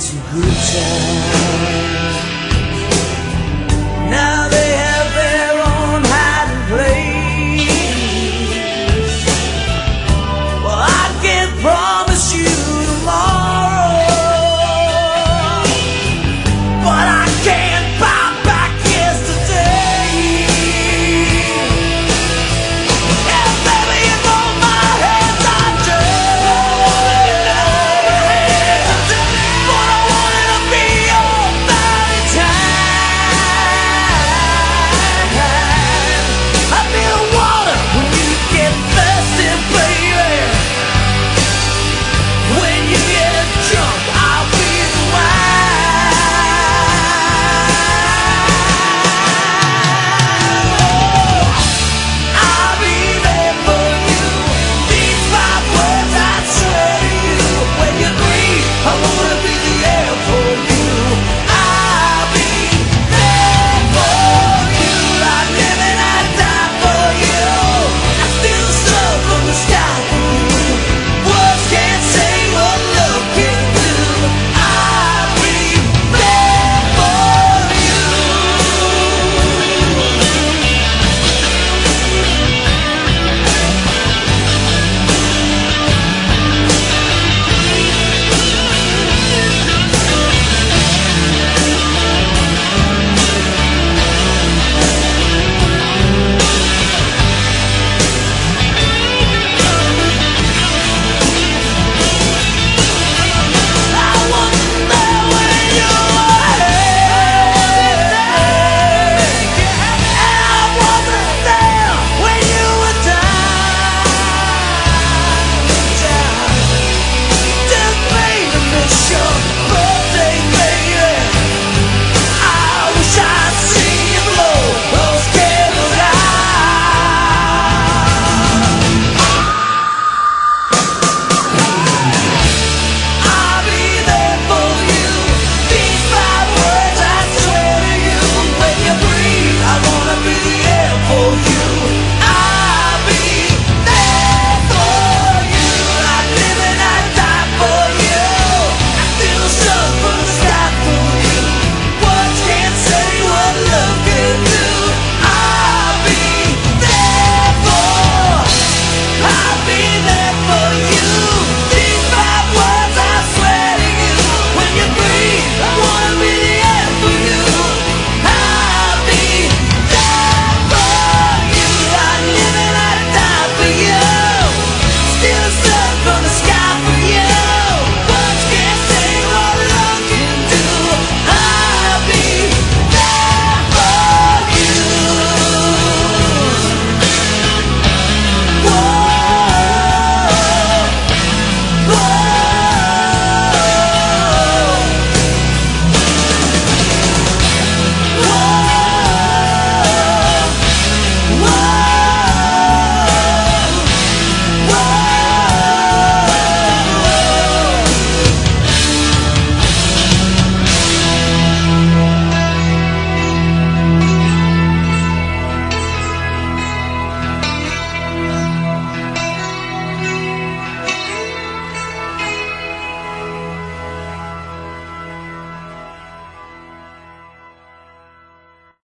it's a good time.